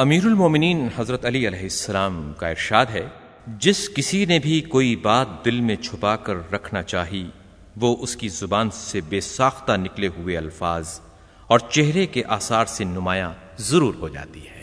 امیر المومنین حضرت علی علیہ السلام کا ارشاد ہے، جس کسی نے بھی کوئی بات دل میں چھپا کر رکھنا چاہی، وہ اس کی زبان سے بے ساختہ نکلے ہوئے الفاظ اور چہرے کے آثار سے نمایاں ضرور ہو جاتی ہے۔